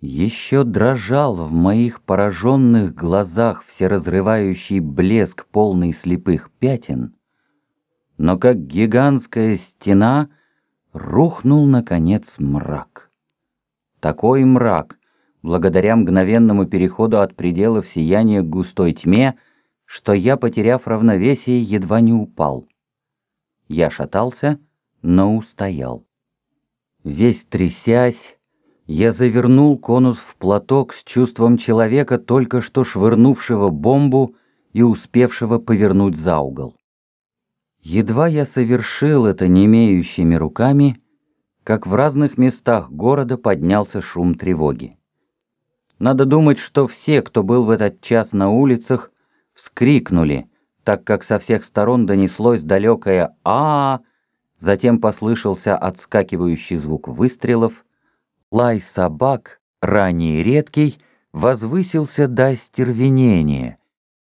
Еще дрожал в моих пораженных глазах всеразрывающий блеск полный слепых пятен, но как гигантская стена рухнул, наконец, мрак. Такой мрак, благодаря мгновенному переходу от пределов сияния к густой тьме, что я, потеряв равновесие, едва не упал. Я шатался, но устоял. Весь трясясь, я завернул конус в платок с чувством человека, только что швырнувшего бомбу и успевшего повернуть за угол. Едва я совершил это немеющими руками, как в разных местах города поднялся шум тревоги. Надо думать, что все, кто был в этот час на улицах, вскрикнули, так как со всех сторон донеслось далекое а, -а, -а затем послышался отскакивающий звук выстрелов, лай собак, ранее редкий, возвысился до стервенения,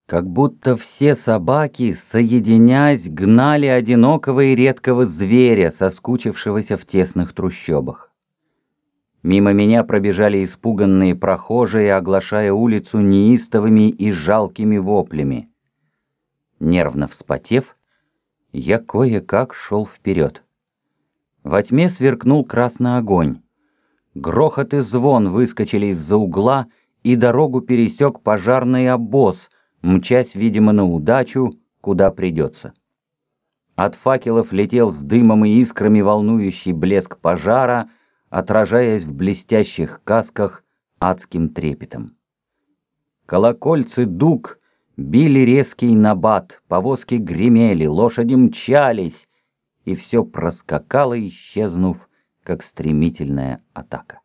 как будто все собаки, соединяясь, гнали одинокого и редкого зверя, соскучившегося в тесных трущобах. Мимо меня пробежали испуганные прохожие, оглашая улицу неистовыми и жалкими воплями. Нервно вспотев, я кое-как шел вперед. Во тьме сверкнул красный огонь. Грохот и звон выскочили из-за угла, и дорогу пересек пожарный обоз, мчась, видимо, на удачу, куда придется. От факелов летел с дымом и искрами волнующий блеск пожара — отражаясь в блестящих касках адским трепетом. Колокольцы дуг били резкий набат, повозки гремели, лошади мчались, и все проскакало, исчезнув, как стремительная атака.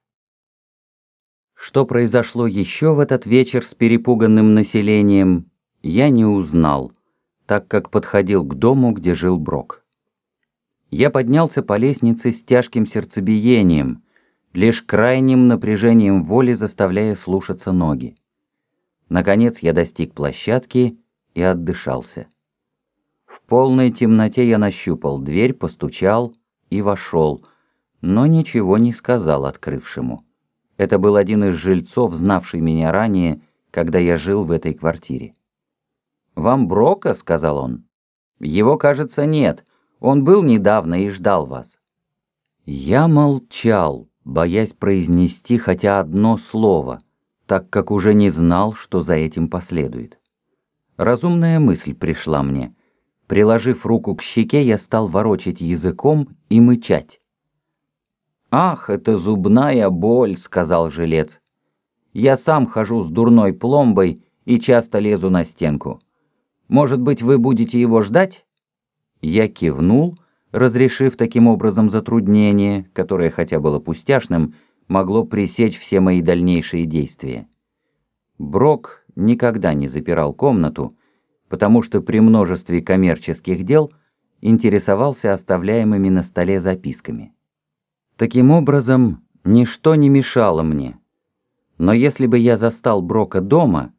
Что произошло еще в этот вечер с перепуганным населением, я не узнал, так как подходил к дому, где жил Брок. Я поднялся по лестнице с тяжким сердцебиением, лишь крайним напряжением воли заставляя слушаться ноги. Наконец я достиг площадки и отдышался. В полной темноте я нащупал дверь, постучал и вошел, но ничего не сказал открывшему. Это был один из жильцов, знавший меня ранее, когда я жил в этой квартире. «Вам Брока?» — сказал он. «Его, кажется, нет. Он был недавно и ждал вас». Я молчал, боясь произнести хотя одно слово, так как уже не знал, что за этим последует. Разумная мысль пришла мне. Приложив руку к щеке, я стал ворочать языком и мычать. «Ах, это зубная боль», — сказал жилец. «Я сам хожу с дурной пломбой и часто лезу на стенку. Может быть, вы будете его ждать?» Я кивнул, разрешив таким образом затруднение, которое, хотя было пустяшным, могло пресечь все мои дальнейшие действия. Брок никогда не запирал комнату, потому что при множестве коммерческих дел интересовался оставляемыми на столе записками. Таким образом, ничто не мешало мне. Но если бы я застал Брока дома,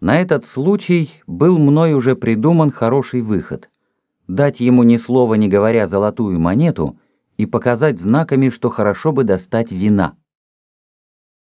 на этот случай был мной уже придуман хороший выход — дать ему ни слова не говоря золотую монету и показать знаками, что хорошо бы достать вина.